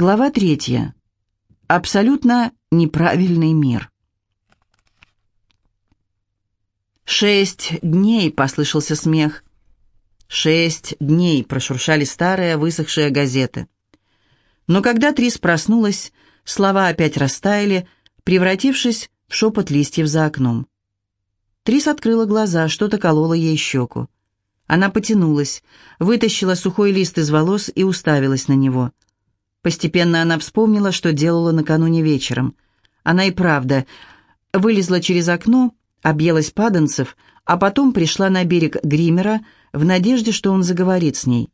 Глава третья. Абсолютно неправильный мир. «Шесть дней!» — послышался смех. «Шесть дней!» — прошуршали старые высохшие газеты. Но когда Трис проснулась, слова опять растаяли, превратившись в шепот листьев за окном. Трис открыла глаза, что-то кололо ей щеку. Она потянулась, вытащила сухой лист из волос и уставилась на него. Постепенно она вспомнила, что делала накануне вечером. Она и правда вылезла через окно, объелась паданцев, а потом пришла на берег Гримера в надежде, что он заговорит с ней.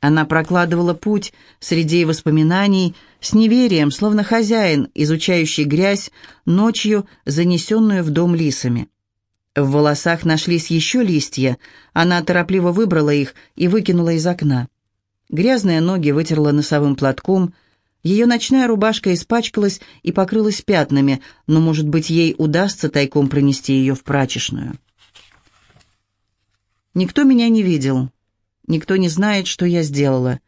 Она прокладывала путь среди воспоминаний с неверием, словно хозяин, изучающий грязь, ночью занесенную в дом лисами. В волосах нашлись еще листья, она торопливо выбрала их и выкинула из окна. Грязные ноги вытерла носовым платком, ее ночная рубашка испачкалась и покрылась пятнами, но, может быть, ей удастся тайком пронести ее в прачечную. Никто меня не видел, никто не знает, что я сделала.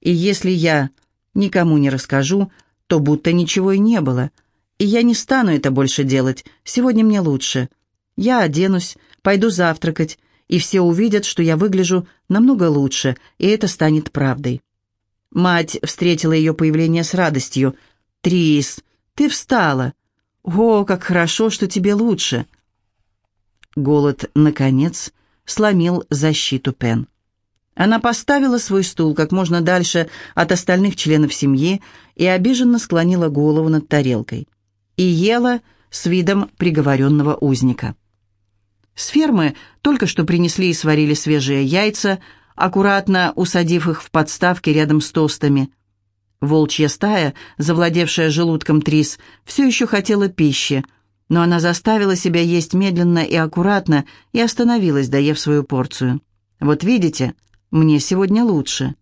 И если я никому не расскажу, то будто ничего и не было. И я не стану это больше делать, сегодня мне лучше. Я оденусь, пойду завтракать, и все увидят, что я выгляжу намного лучше, и это станет правдой. Мать встретила ее появление с радостью. «Трис, ты встала! О, как хорошо, что тебе лучше!» Голод, наконец, сломил защиту Пен. Она поставила свой стул как можно дальше от остальных членов семьи и обиженно склонила голову над тарелкой. И ела с видом приговоренного узника. С фермы только что принесли и сварили свежие яйца, аккуратно усадив их в подставке рядом с тостами. Волчья стая, завладевшая желудком Трис, все еще хотела пищи, но она заставила себя есть медленно и аккуратно и остановилась, доев свою порцию. «Вот видите, мне сегодня лучше».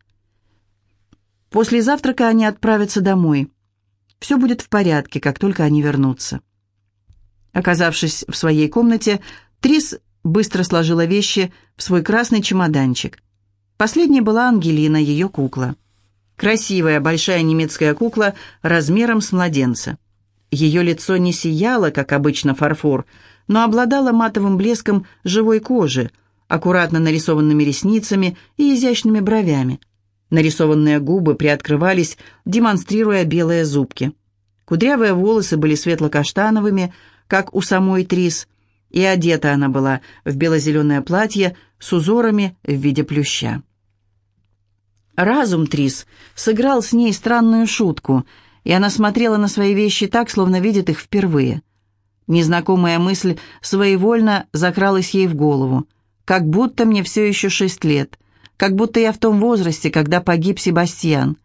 После завтрака они отправятся домой. Все будет в порядке, как только они вернутся. Оказавшись в своей комнате, Трис быстро сложила вещи в свой красный чемоданчик. Последней была Ангелина, ее кукла. Красивая большая немецкая кукла размером с младенца. Ее лицо не сияло, как обычно, фарфор, но обладало матовым блеском живой кожи, аккуратно нарисованными ресницами и изящными бровями. Нарисованные губы приоткрывались, демонстрируя белые зубки. Кудрявые волосы были светло-каштановыми, как у самой Трис, и одета она была в бело-зеленое платье с узорами в виде плюща. Разум Трис сыграл с ней странную шутку, и она смотрела на свои вещи так, словно видит их впервые. Незнакомая мысль своевольно закралась ей в голову. «Как будто мне все еще шесть лет, как будто я в том возрасте, когда погиб Себастьян.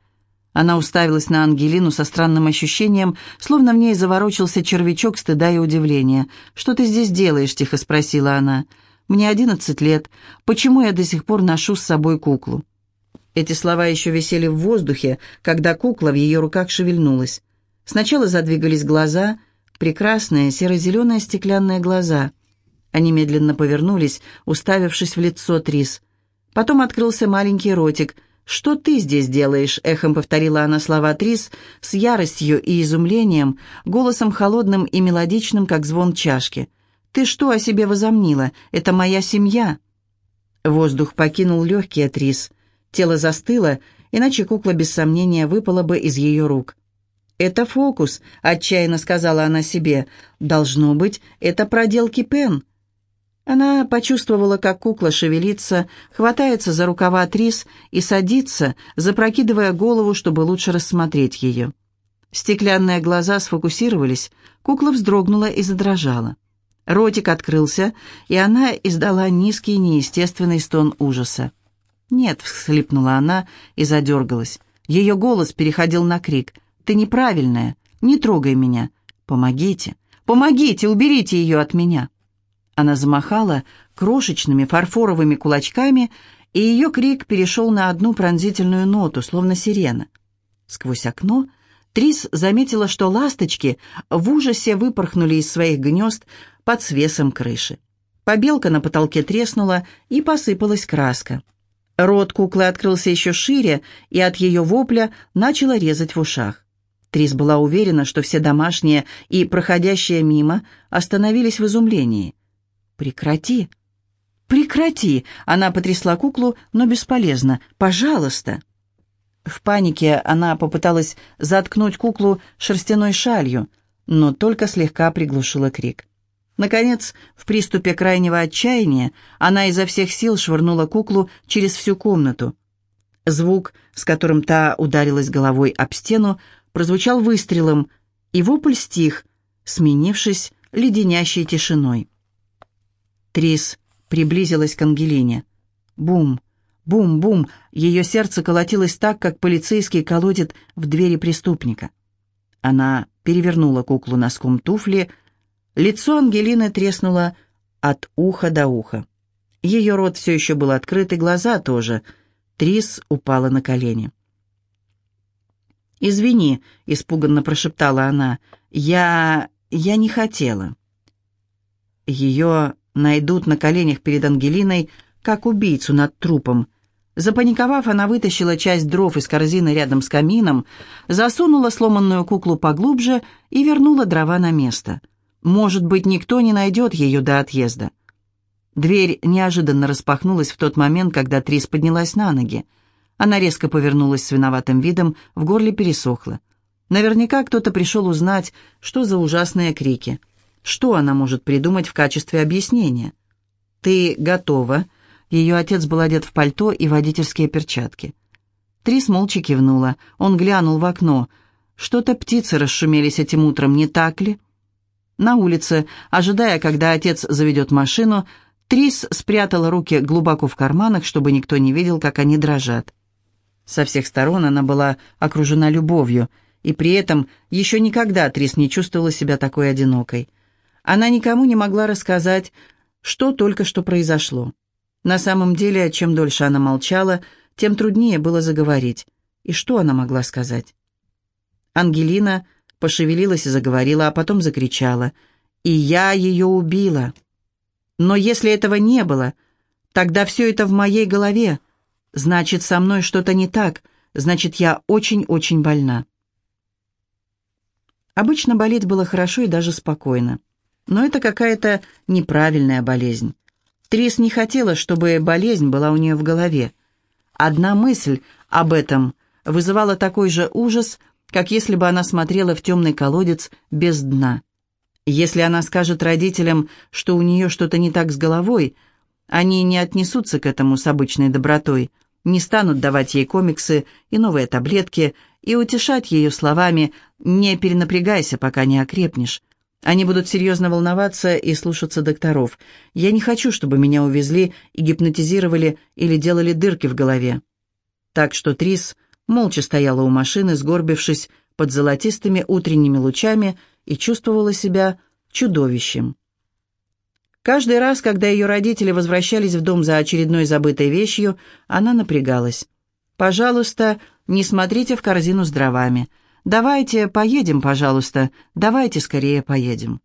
Она уставилась на Ангелину со странным ощущением, словно в ней заворочился червячок стыда и удивления. «Что ты здесь делаешь?» – тихо спросила она. «Мне одиннадцать лет. Почему я до сих пор ношу с собой куклу?» Эти слова еще висели в воздухе, когда кукла в ее руках шевельнулась. Сначала задвигались глаза, прекрасные серо-зеленые стеклянные глаза. Они медленно повернулись, уставившись в лицо Трис. Потом открылся маленький ротик – «Что ты здесь делаешь?» — эхом повторила она слова Трис с яростью и изумлением, голосом холодным и мелодичным, как звон чашки. «Ты что о себе возомнила? Это моя семья!» Воздух покинул легкие Трис. Тело застыло, иначе кукла без сомнения выпала бы из ее рук. «Это фокус», — отчаянно сказала она себе. «Должно быть, это проделки Пен». Она почувствовала, как кукла шевелится, хватается за рукава Трис и садится, запрокидывая голову, чтобы лучше рассмотреть ее. Стеклянные глаза сфокусировались, кукла вздрогнула и задрожала. Ротик открылся, и она издала низкий неестественный стон ужаса. «Нет», — всхлипнула она и задергалась. Ее голос переходил на крик. «Ты неправильная! Не трогай меня! Помогите! Помогите! Уберите ее от меня!» Она замахала крошечными фарфоровыми кулачками, и ее крик перешел на одну пронзительную ноту, словно сирена. Сквозь окно Трис заметила, что ласточки в ужасе выпорхнули из своих гнезд под свесом крыши. Побелка на потолке треснула, и посыпалась краска. Рот куклы открылся еще шире, и от ее вопля начало резать в ушах. Трис была уверена, что все домашние и проходящие мимо остановились в изумлении. «Прекрати! Прекрати!» Она потрясла куклу, но бесполезно. «Пожалуйста!» В панике она попыталась заткнуть куклу шерстяной шалью, но только слегка приглушила крик. Наконец, в приступе крайнего отчаяния, она изо всех сил швырнула куклу через всю комнату. Звук, с которым та ударилась головой об стену, прозвучал выстрелом, и вопль стих, сменившись леденящей тишиной. Трис приблизилась к Ангелине. Бум, бум, бум, ее сердце колотилось так, как полицейский колотит в двери преступника. Она перевернула куклу носком туфли, Лицо Ангелины треснуло от уха до уха. Ее рот все еще был открыт, и глаза тоже. Трис упала на колени. «Извини», — испуганно прошептала она, — «я... я не хотела». Ее найдут на коленях перед Ангелиной, как убийцу над трупом. Запаниковав, она вытащила часть дров из корзины рядом с камином, засунула сломанную куклу поглубже и вернула дрова на место — может быть, никто не найдет ее до отъезда. Дверь неожиданно распахнулась в тот момент, когда Трис поднялась на ноги. Она резко повернулась с виноватым видом, в горле пересохло. Наверняка кто-то пришел узнать, что за ужасные крики. Что она может придумать в качестве объяснения? «Ты готова?» Ее отец был одет в пальто и водительские перчатки. Трис молча кивнула. Он глянул в окно. Что-то птицы расшумелись этим утром, не так ли? На улице, ожидая, когда отец заведет машину, Трис спрятала руки глубоко в карманах, чтобы никто не видел, как они дрожат. Со всех сторон она была окружена любовью, и при этом еще никогда Трис не чувствовала себя такой одинокой. Она никому не могла рассказать, что только что произошло. На самом деле, чем дольше она молчала, тем труднее было заговорить. И что она могла сказать? Ангелина пошевелилась и заговорила, а потом закричала. «И я ее убила!» «Но если этого не было, тогда все это в моей голове. Значит, со мной что-то не так, значит, я очень-очень больна». Обычно болеть было хорошо и даже спокойно. Но это какая-то неправильная болезнь. Трис не хотела, чтобы болезнь была у нее в голове. Одна мысль об этом вызывала такой же ужас, как если бы она смотрела в темный колодец без дна. Если она скажет родителям, что у нее что-то не так с головой, они не отнесутся к этому с обычной добротой, не станут давать ей комиксы и новые таблетки и утешать ее словами «не перенапрягайся, пока не окрепнешь». Они будут серьезно волноваться и слушаться докторов. Я не хочу, чтобы меня увезли и гипнотизировали или делали дырки в голове. Так что Трис молча стояла у машины, сгорбившись под золотистыми утренними лучами и чувствовала себя чудовищем. Каждый раз, когда ее родители возвращались в дом за очередной забытой вещью, она напрягалась. «Пожалуйста, не смотрите в корзину с дровами. Давайте поедем, пожалуйста, давайте скорее поедем».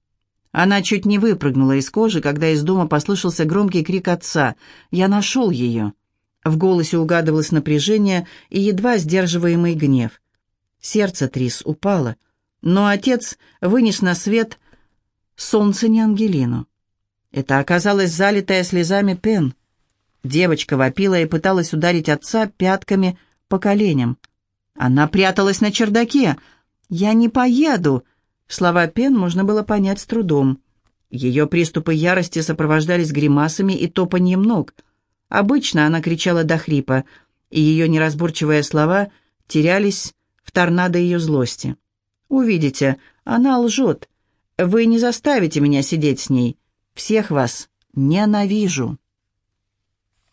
Она чуть не выпрыгнула из кожи, когда из дома послышался громкий крик отца. «Я нашел ее!» В голосе угадывалось напряжение и едва сдерживаемый гнев. Сердце Трис упало, но отец вынес на свет солнце не Ангелину. Это оказалась залитая слезами Пен. Девочка вопила и пыталась ударить отца пятками по коленям. Она пряталась на чердаке. «Я не поеду!» Слова Пен можно было понять с трудом. Ее приступы ярости сопровождались гримасами и топаньем ног — Обычно она кричала до хрипа, и ее неразборчивые слова терялись в торнадо ее злости. «Увидите, она лжет. Вы не заставите меня сидеть с ней. Всех вас ненавижу».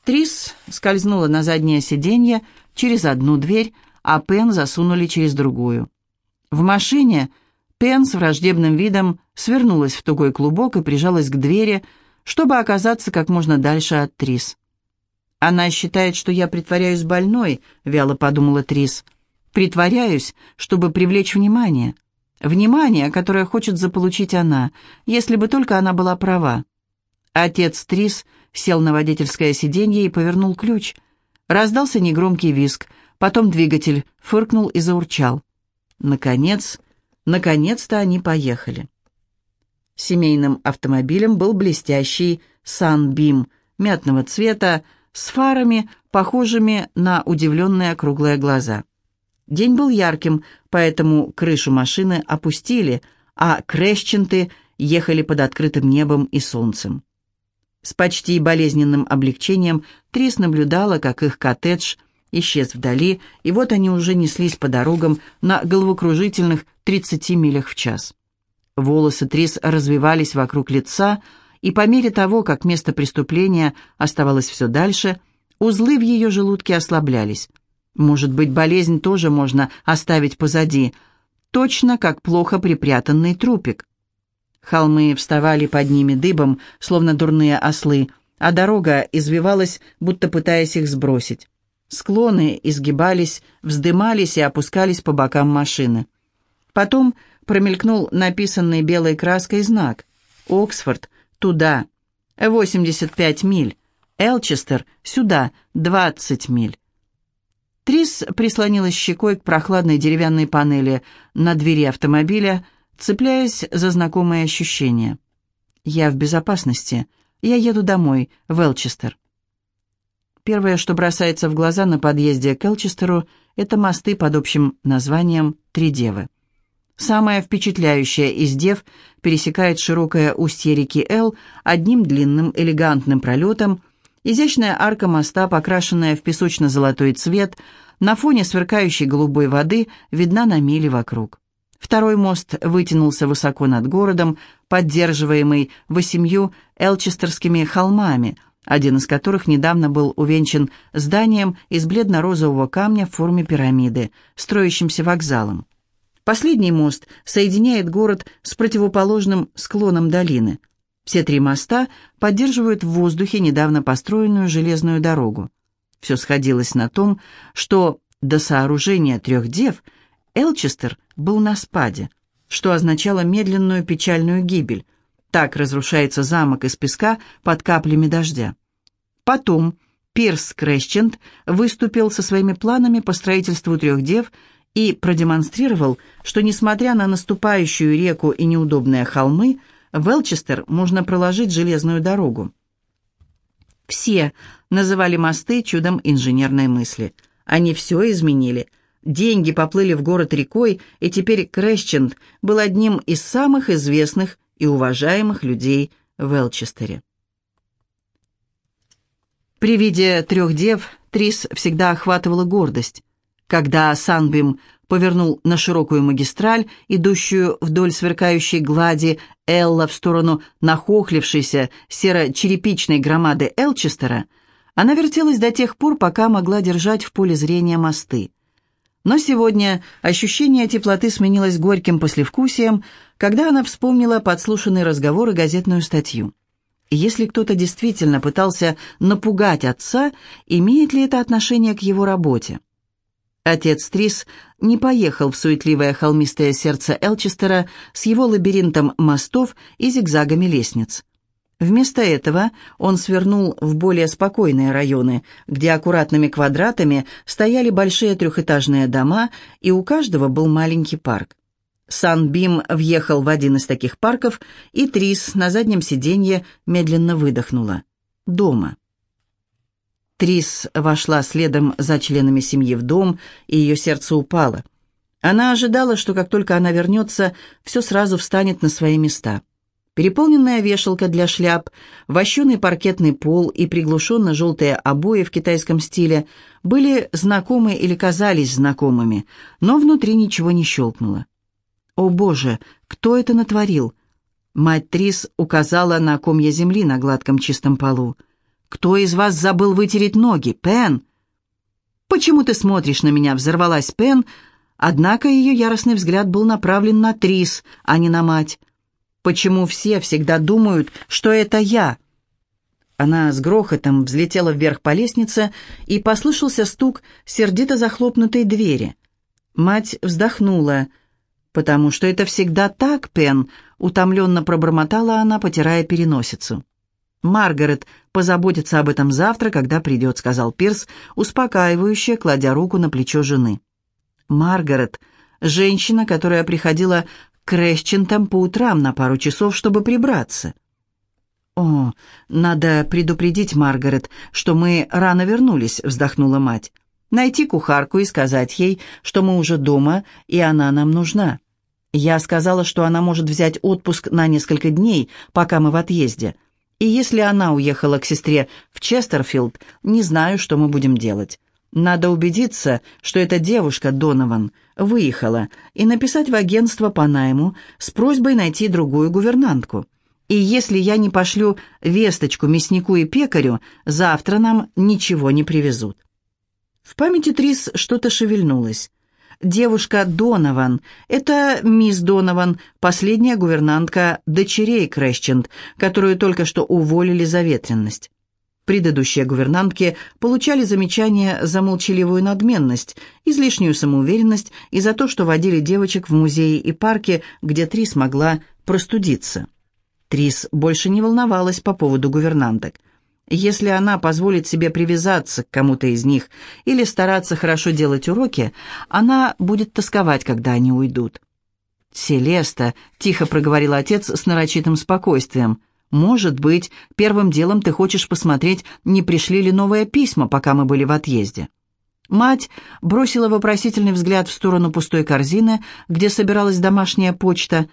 Трис скользнула на заднее сиденье через одну дверь, а Пен засунули через другую. В машине Пен с враждебным видом свернулась в тугой клубок и прижалась к двери, чтобы оказаться как можно дальше от Трис. «Она считает, что я притворяюсь больной», — вяло подумала Трис. «Притворяюсь, чтобы привлечь внимание. Внимание, которое хочет заполучить она, если бы только она была права». Отец Трис сел на водительское сиденье и повернул ключ. Раздался негромкий визг, потом двигатель фыркнул и заурчал. Наконец, наконец-то они поехали. Семейным автомобилем был блестящий Sunbeam мятного цвета с фарами, похожими на удивленные круглые глаза. День был ярким, поэтому крышу машины опустили, а крещенты ехали под открытым небом и солнцем. С почти болезненным облегчением Трис наблюдала, как их коттедж исчез вдали, и вот они уже неслись по дорогам на головокружительных 30 милях в час. Волосы Трис развивались вокруг лица, и по мере того, как место преступления оставалось все дальше, узлы в ее желудке ослаблялись. Может быть, болезнь тоже можно оставить позади, точно как плохо припрятанный трупик. Холмы вставали под ними дыбом, словно дурные ослы, а дорога извивалась, будто пытаясь их сбросить. Склоны изгибались, вздымались и опускались по бокам машины. Потом промелькнул написанный белой краской знак. «Оксфорд, туда, 85 миль. Элчестер, сюда, 20 миль». Трис прислонилась щекой к прохладной деревянной панели на двери автомобиля, цепляясь за знакомые ощущения. «Я в безопасности. Я еду домой, в Элчестер». Первое, что бросается в глаза на подъезде к Элчестеру, это мосты под общим названием «Три девы». Самая впечатляющая из дев пересекает широкое устье реки Эл одним длинным элегантным пролетом, изящная арка моста, покрашенная в песочно-золотой цвет, на фоне сверкающей голубой воды видна на мили вокруг. Второй мост вытянулся высоко над городом, поддерживаемый восемью элчестерскими холмами, один из которых недавно был увенчан зданием из бледно-розового камня в форме пирамиды, строящимся вокзалом. Последний мост соединяет город с противоположным склоном долины. Все три моста поддерживают в воздухе недавно построенную железную дорогу. Все сходилось на том, что до сооружения трех дев – Элчестер был на спаде, что означало медленную печальную гибель. Так разрушается замок из песка под каплями дождя. Потом Пирс Крещент выступил со своими планами по строительству трех дев и продемонстрировал, что, несмотря на наступающую реку и неудобные холмы, в Элчестер можно проложить железную дорогу. Все называли мосты чудом инженерной мысли. Они все изменили – Деньги поплыли в город рекой, и теперь Крэсченд был одним из самых известных и уважаемых людей в Элчестере. При виде трех дев Трис всегда охватывала гордость. Когда Санбим повернул на широкую магистраль, идущую вдоль сверкающей глади Элла в сторону нахохлившейся серо-черепичной громады Элчестера, она вертелась до тех пор, пока могла держать в поле зрения мосты. Но сегодня ощущение теплоты сменилось горьким послевкусием, когда она вспомнила подслушанный разговор и газетную статью. Если кто-то действительно пытался напугать отца, имеет ли это отношение к его работе? Отец Трис не поехал в суетливое холмистое сердце Элчестера с его лабиринтом мостов и зигзагами лестниц. Вместо этого он свернул в более спокойные районы, где аккуратными квадратами стояли большие трехэтажные дома, и у каждого был маленький парк. Санбим въехал в один из таких парков, и Трис на заднем сиденье медленно выдохнула. Дома. Трис вошла следом за членами семьи в дом, и ее сердце упало. Она ожидала, что как только она вернется, все сразу встанет на свои места – Переполненная вешалка для шляп, вощеный паркетный пол и приглушенно-желтые обои в китайском стиле были знакомы или казались знакомыми, но внутри ничего не щелкнуло. «О боже, кто это натворил?» Мать Трис указала на комья земли на гладком чистом полу. «Кто из вас забыл вытереть ноги, Пен?» «Почему ты смотришь на меня?» — взорвалась Пен, однако ее яростный взгляд был направлен на Трис, а не на мать. Почему все всегда думают, что это я?» Она с грохотом взлетела вверх по лестнице, и послышался стук сердито захлопнутой двери. Мать вздохнула. «Потому что это всегда так, Пен», — утомленно пробормотала она, потирая переносицу. «Маргарет позаботится об этом завтра, когда придет», — сказал Пирс, успокаивающе, кладя руку на плечо жены. Маргарет — женщина, которая приходила к Рэсчентам по утрам на пару часов, чтобы прибраться. «О, надо предупредить Маргарет, что мы рано вернулись», — вздохнула мать. «Найти кухарку и сказать ей, что мы уже дома, и она нам нужна. Я сказала, что она может взять отпуск на несколько дней, пока мы в отъезде. И если она уехала к сестре в Честерфилд, не знаю, что мы будем делать. Надо убедиться, что эта девушка, Донован, выехала, и написать в агентство по найму с просьбой найти другую гувернантку. И если я не пошлю весточку мяснику и пекарю, завтра нам ничего не привезут. В памяти Трис что-то шевельнулось. Девушка Донован — это мисс Донован, последняя гувернантка дочерей Крэсченд, которую только что уволили за ветренность. Предыдущие гувернантки получали замечания за молчаливую надменность, излишнюю самоуверенность и за то, что водили девочек в музеи и парки, где Трис могла простудиться. Трис больше не волновалась по поводу гувернанток. Если она позволит себе привязаться к кому-то из них или стараться хорошо делать уроки, она будет тосковать, когда они уйдут. «Селеста», — тихо проговорил отец с нарочитым спокойствием, «может быть, первым делом ты хочешь посмотреть, не пришли ли новые письма, пока мы были в отъезде». Мать бросила вопросительный взгляд в сторону пустой корзины, где собиралась домашняя почта.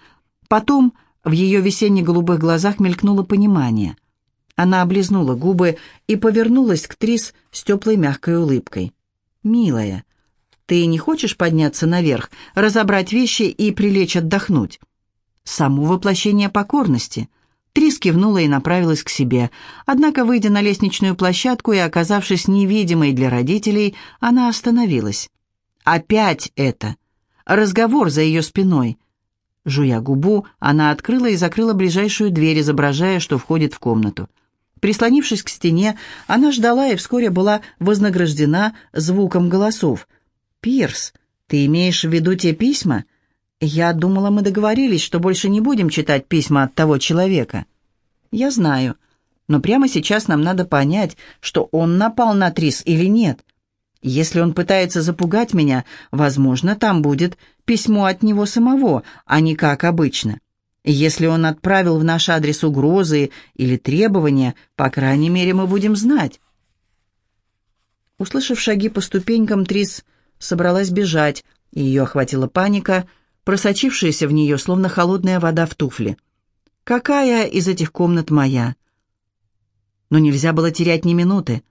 Потом в ее весенне-голубых глазах мелькнуло понимание. Она облизнула губы и повернулась к Трис с теплой мягкой улыбкой. «Милая, ты не хочешь подняться наверх, разобрать вещи и прилечь отдохнуть?» «Само воплощение покорности». Трис кивнула и направилась к себе. Однако, выйдя на лестничную площадку и оказавшись невидимой для родителей, она остановилась. «Опять это!» Разговор за ее спиной. Жуя губу, она открыла и закрыла ближайшую дверь, изображая, что входит в комнату. Прислонившись к стене, она ждала и вскоре была вознаграждена звуком голосов. «Пирс, ты имеешь в виду те письма?» «Я думала, мы договорились, что больше не будем читать письма от того человека». «Я знаю, но прямо сейчас нам надо понять, что он напал на Трис или нет. Если он пытается запугать меня, возможно, там будет письмо от него самого, а не как обычно. Если он отправил в наш адрес угрозы или требования, по крайней мере, мы будем знать. Услышав шаги по ступенькам, Трис собралась бежать, и ее охватила паника, просочившаяся в нее, словно холодная вода в туфли. «Какая из этих комнат моя?» Но нельзя было терять ни минуты.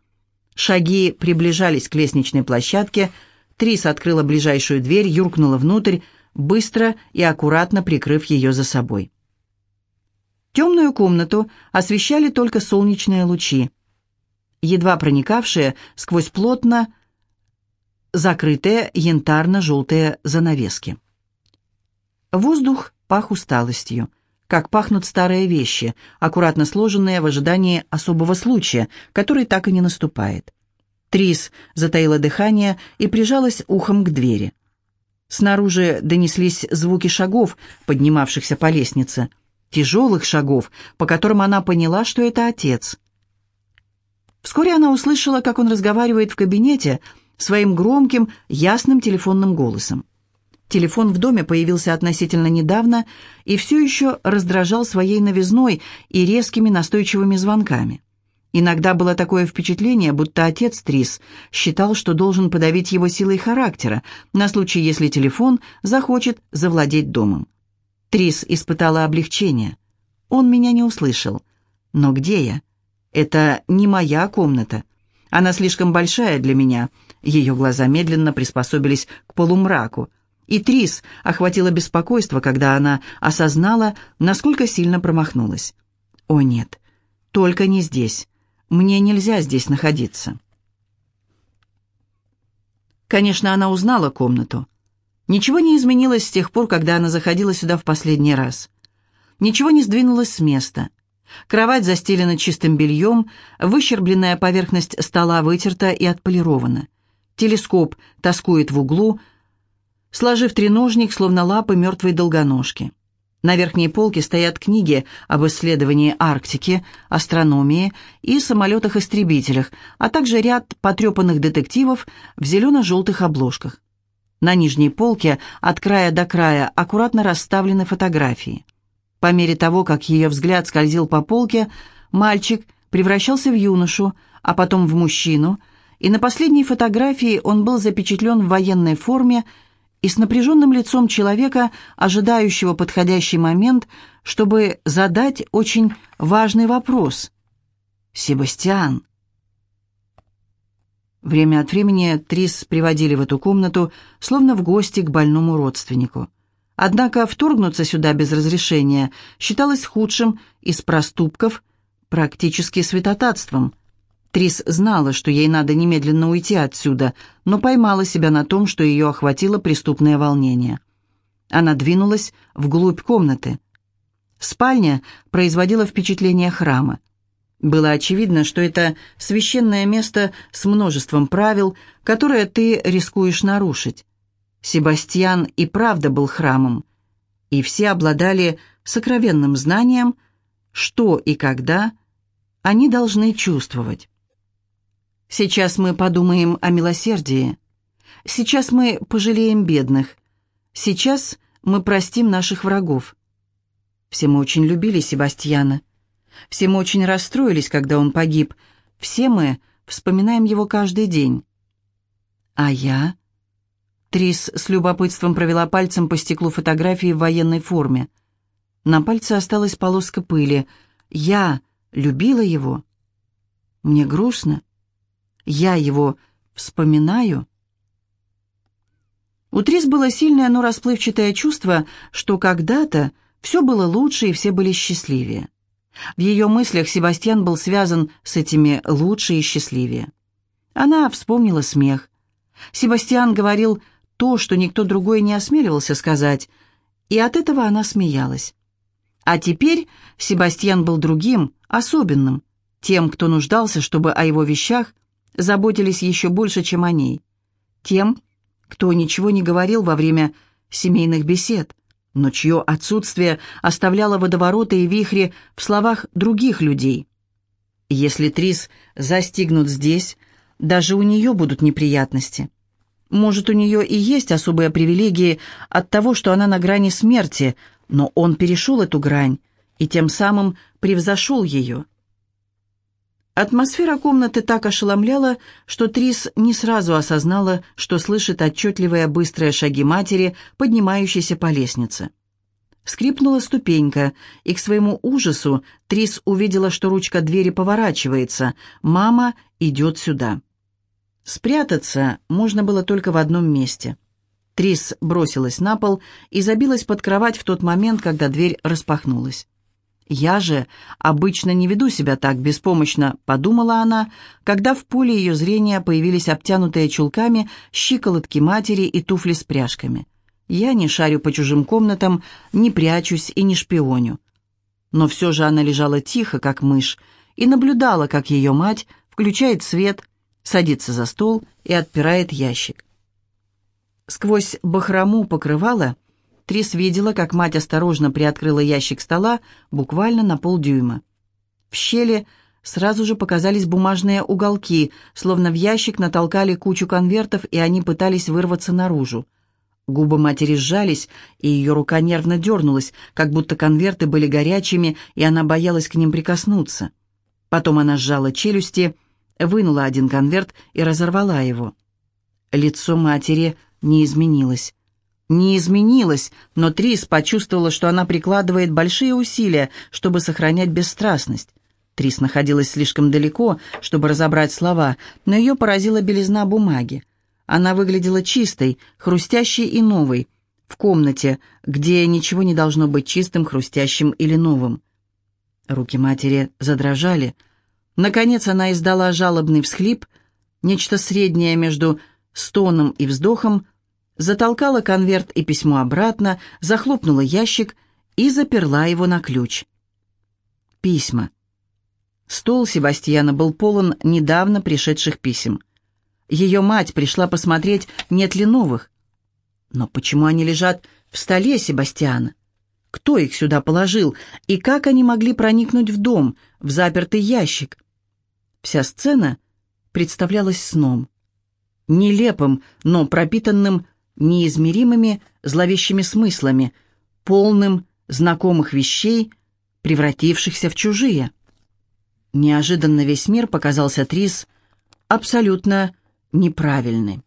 Шаги приближались к лестничной площадке. Трис открыла ближайшую дверь, юркнула внутрь, быстро и аккуратно прикрыв ее за собой. Темную комнату освещали только солнечные лучи, едва проникавшие сквозь плотно закрытые янтарно-желтые занавески. Воздух пах усталостью как пахнут старые вещи, аккуратно сложенные в ожидании особого случая, который так и не наступает. Трис затаила дыхание и прижалась ухом к двери. Снаружи донеслись звуки шагов, поднимавшихся по лестнице, тяжелых шагов, по которым она поняла, что это отец. Вскоре она услышала, как он разговаривает в кабинете своим громким, ясным телефонным голосом. Телефон в доме появился относительно недавно и все еще раздражал своей новизной и резкими настойчивыми звонками. Иногда было такое впечатление, будто отец Трис считал, что должен подавить его силой характера, на случай, если телефон захочет завладеть домом. Трис испытала облегчение. Он меня не услышал. Но где я? Это не моя комната. Она слишком большая для меня. Ее глаза медленно приспособились к полумраку. И Трис охватило беспокойство, когда она осознала, насколько сильно промахнулась. «О нет, только не здесь. Мне нельзя здесь находиться». Конечно, она узнала комнату. Ничего не изменилось с тех пор, когда она заходила сюда в последний раз. Ничего не сдвинулось с места. Кровать застелена чистым бельем, выщербленная поверхность стола вытерта и отполирована. Телескоп тоскует в углу, сложив треножник, словно лапы мертвой долгоножки. На верхней полке стоят книги об исследовании Арктики, астрономии и самолетах-истребителях, а также ряд потрепанных детективов в зелено-желтых обложках. На нижней полке от края до края аккуратно расставлены фотографии. По мере того, как ее взгляд скользил по полке, мальчик превращался в юношу, а потом в мужчину, и на последней фотографии он был запечатлен в военной форме и с напряженным лицом человека, ожидающего подходящий момент, чтобы задать очень важный вопрос. «Себастьян». Время от времени Трис приводили в эту комнату, словно в гости к больному родственнику. Однако вторгнуться сюда без разрешения считалось худшим из проступков, практически святотатством – Трис знала, что ей надо немедленно уйти отсюда, но поймала себя на том, что ее охватило преступное волнение. Она двинулась вглубь комнаты. Спальня производила впечатление храма. Было очевидно, что это священное место с множеством правил, которые ты рискуешь нарушить. Себастьян и правда был храмом, и все обладали сокровенным знанием, что и когда они должны чувствовать. Сейчас мы подумаем о милосердии. Сейчас мы пожалеем бедных. Сейчас мы простим наших врагов. Все мы очень любили Себастьяна. Все мы очень расстроились, когда он погиб. Все мы вспоминаем его каждый день. А я? Трис с любопытством провела пальцем по стеклу фотографии в военной форме. На пальце осталась полоска пыли. Я любила его. Мне грустно я его вспоминаю. У Трис было сильное, но расплывчатое чувство, что когда-то все было лучше и все были счастливее. В ее мыслях Себастьян был связан с этими лучше и счастливее. Она вспомнила смех. Себастьян говорил то, что никто другой не осмеливался сказать, и от этого она смеялась. А теперь Себастьян был другим, особенным, тем, кто нуждался, чтобы о его вещах заботились еще больше, чем о ней. Тем, кто ничего не говорил во время семейных бесед, но чье отсутствие оставляло водовороты и вихри в словах других людей. Если Трис застигнут здесь, даже у нее будут неприятности. Может, у нее и есть особые привилегии от того, что она на грани смерти, но он перешел эту грань и тем самым превзошел ее. Атмосфера комнаты так ошеломляла, что Трис не сразу осознала, что слышит отчетливые быстрые шаги матери, поднимающейся по лестнице. Скрипнула ступенька, и к своему ужасу Трис увидела, что ручка двери поворачивается. Мама идет сюда. Спрятаться можно было только в одном месте. Трис бросилась на пол и забилась под кровать в тот момент, когда дверь распахнулась. «Я же обычно не веду себя так беспомощно», — подумала она, когда в поле ее зрения появились обтянутые чулками щиколотки матери и туфли с пряжками. «Я не шарю по чужим комнатам, не прячусь и не шпионю». Но все же она лежала тихо, как мышь, и наблюдала, как ее мать включает свет, садится за стол и отпирает ящик. Сквозь бахрому покрывала Трис видела, как мать осторожно приоткрыла ящик стола буквально на полдюйма. В щели сразу же показались бумажные уголки, словно в ящик натолкали кучу конвертов, и они пытались вырваться наружу. Губы матери сжались, и ее рука нервно дернулась, как будто конверты были горячими, и она боялась к ним прикоснуться. Потом она сжала челюсти, вынула один конверт и разорвала его. Лицо матери не изменилось не изменилась, но Трис почувствовала, что она прикладывает большие усилия, чтобы сохранять бесстрастность. Трис находилась слишком далеко, чтобы разобрать слова, но ее поразила белизна бумаги. Она выглядела чистой, хрустящей и новой, в комнате, где ничего не должно быть чистым, хрустящим или новым. Руки матери задрожали. Наконец она издала жалобный всхлип, нечто среднее между стоном и вздохом, затолкала конверт и письмо обратно, захлопнула ящик и заперла его на ключ. Письма. Стол Себастьяна был полон недавно пришедших писем. Ее мать пришла посмотреть, нет ли новых. Но почему они лежат в столе Себастьяна? кто их сюда положил и как они могли проникнуть в дом, в запертый ящик. Вся сцена представлялась сном. Нелепым, но пропитанным неизмеримыми зловещими смыслами, полным знакомых вещей, превратившихся в чужие. Неожиданно весь мир показался Трис абсолютно неправильный.